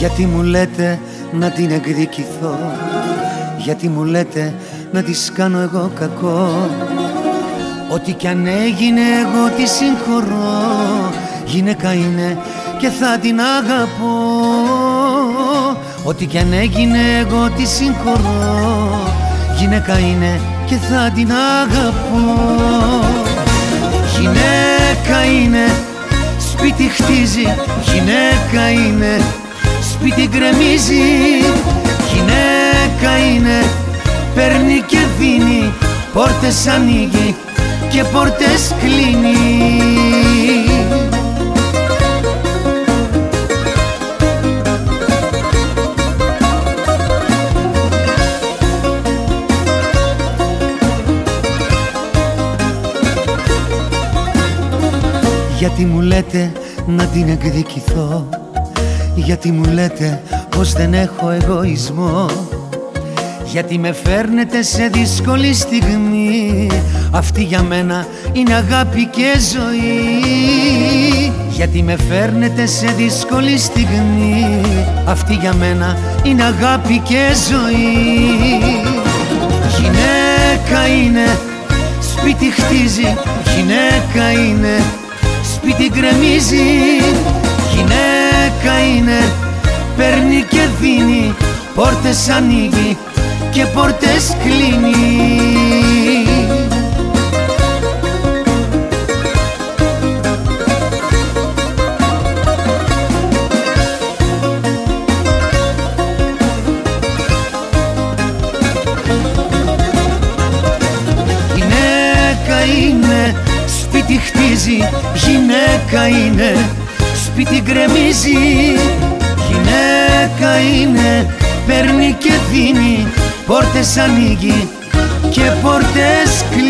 Γιατί μου λέτε να την εκδικηθώ; Γιατί μου λέτε να της κάνω εγώ κακό; Ό,τι κι αν έγινε εγώ τη συγχωρώ. Γυναίκα είναι και θα την αγαπώ. Ό,τι κι αν έγινε εγώ τη συγχωρώ. Γυναίκα είναι και θα την αγαπώ. Γυναίκα είναι, σπίτι χτίζει. Γυναίκα είναι, σπίτι γκρεμίζει Γυναίκα είναι, παίρνει και δίνει Πόρτες ανοίγει και πόρτες κλείνει. Γιατί μου λέτε να την εκδικηθώ; Γιατί μου λέτε πως δεν έχω εγωισμό; Γιατί με φέρνετε σε δύσκολη στιγμή; Αυτή για μένα είναι αγάπη και ζωή. Γιατί με φέρνετε σε δύσκολη στιγμή; Αυτή για μένα είναι αγάπη και ζωή. Γυναίκα είναι, σπίτι χτίζει. Γυναίκα είναι, σπίτι γκρεμίζει Γυναίκα είναι, παίρνει και δίνει Πόρτες ανοίγει και πόρτες κλείνει. Γυναίκα είναι, σπίτι χτίζει Γυναίκα είναι, σπίτι γκρεμίζει. Γυναίκα είναι, παίρνει και δίνει Πόρτες ανοίγει και πόρτες κλείνει